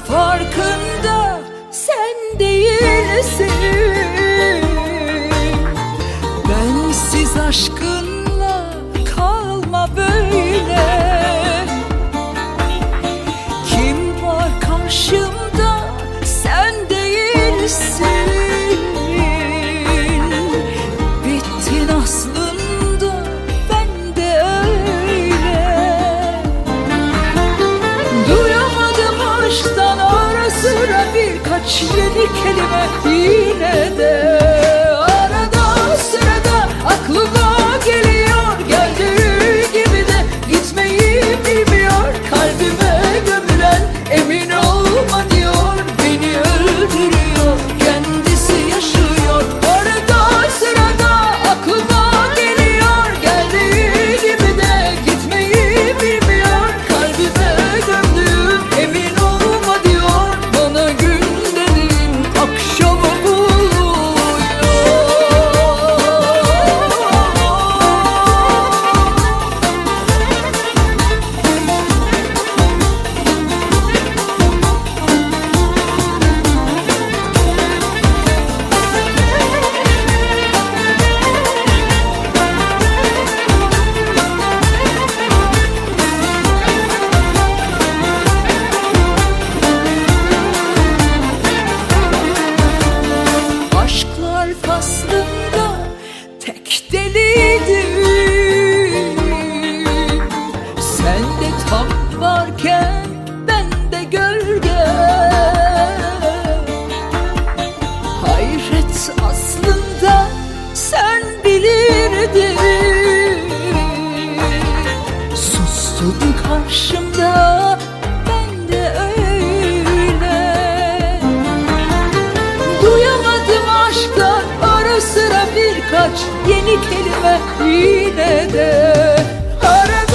farkında sen değilsin. Bensiz aşkın içleri kelime yine de believe. aç yeni kelime yine de. Arada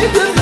Good.